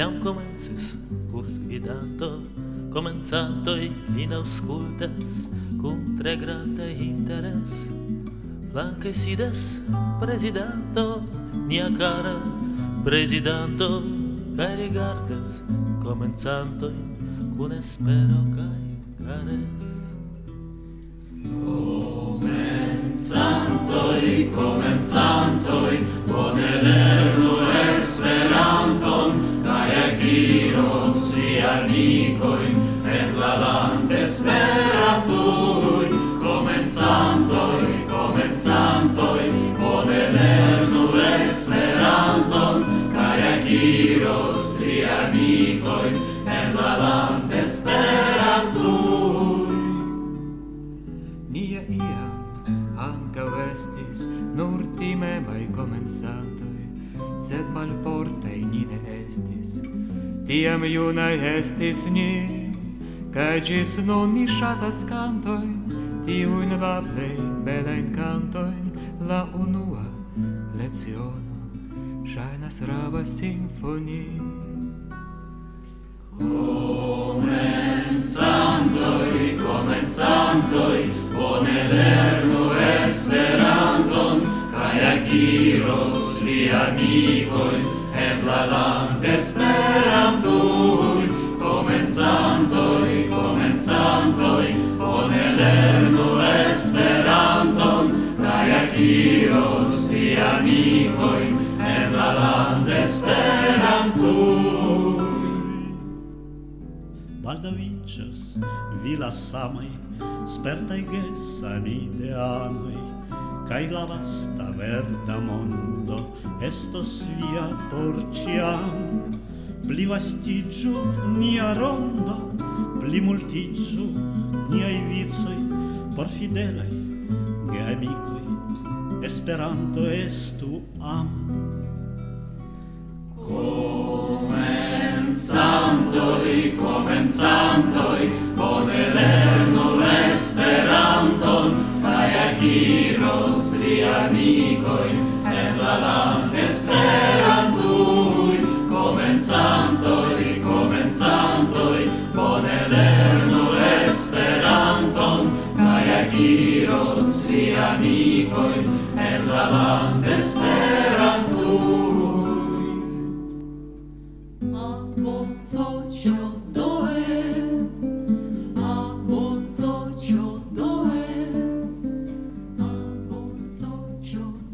I-am comențis cu sfidando, comenzando-i in auscultas, cu tregrate interes. Flanque sides, prezidando, mia cara, prezidando, carigardes, comenzando-i con espero cae. venis Comenzantoi, comenzantoi, bone lernu Esperanton, cae egiros via amicoin, et la land esperatui, comenzantoi, comenzantoi, bone lernu Esperanton, cae egiros via amicoin, et la land esperatui, iam anca estis nur timemai comensantoi, sed forte ni ne estis. Tiam iunai estis ni, cae gis non ni shatas cantoin, tiuin la plei belain cantoin, la unua leziono, shainas raba sinfonii. Oh. iros vi amicoi en la land esperantui comenzantoi comenzantoi bone lernu esperanton kai akiros vi amicoi en la land esperantui Baldavichas, vila samai, spertai gesami de anoi, Kai la vasta verda mondo estos via por ciam Pli vastigiu nia rondo, pli multigiu niai vizoi Por fidelai geamicoi, Esperanto estu am. Comenzandoi, comenzandoi amicoi, et la dam esperantui, comenzantoi, comenzantoi, bone lernu esperanton, cae agiros vi amicoi, et la dam esperantui, control.